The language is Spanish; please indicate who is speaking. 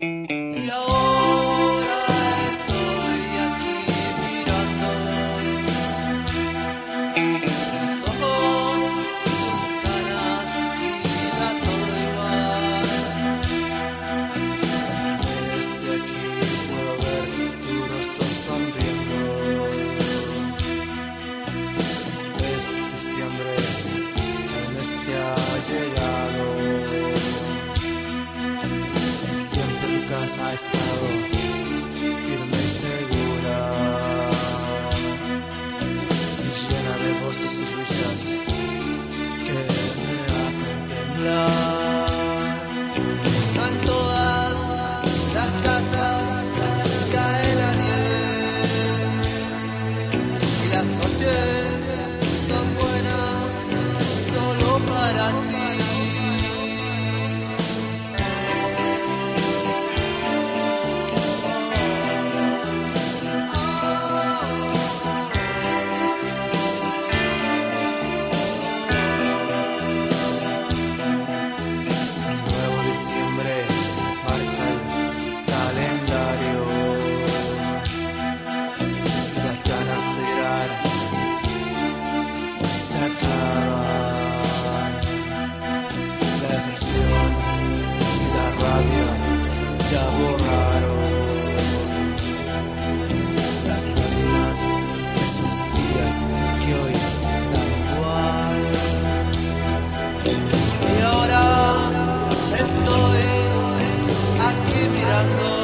Speaker 1: Mm-hmm. has ha estado. labia ya borraron las lágrimas de esos días que hoy dan igual. Y ahora estoy aquí mirando.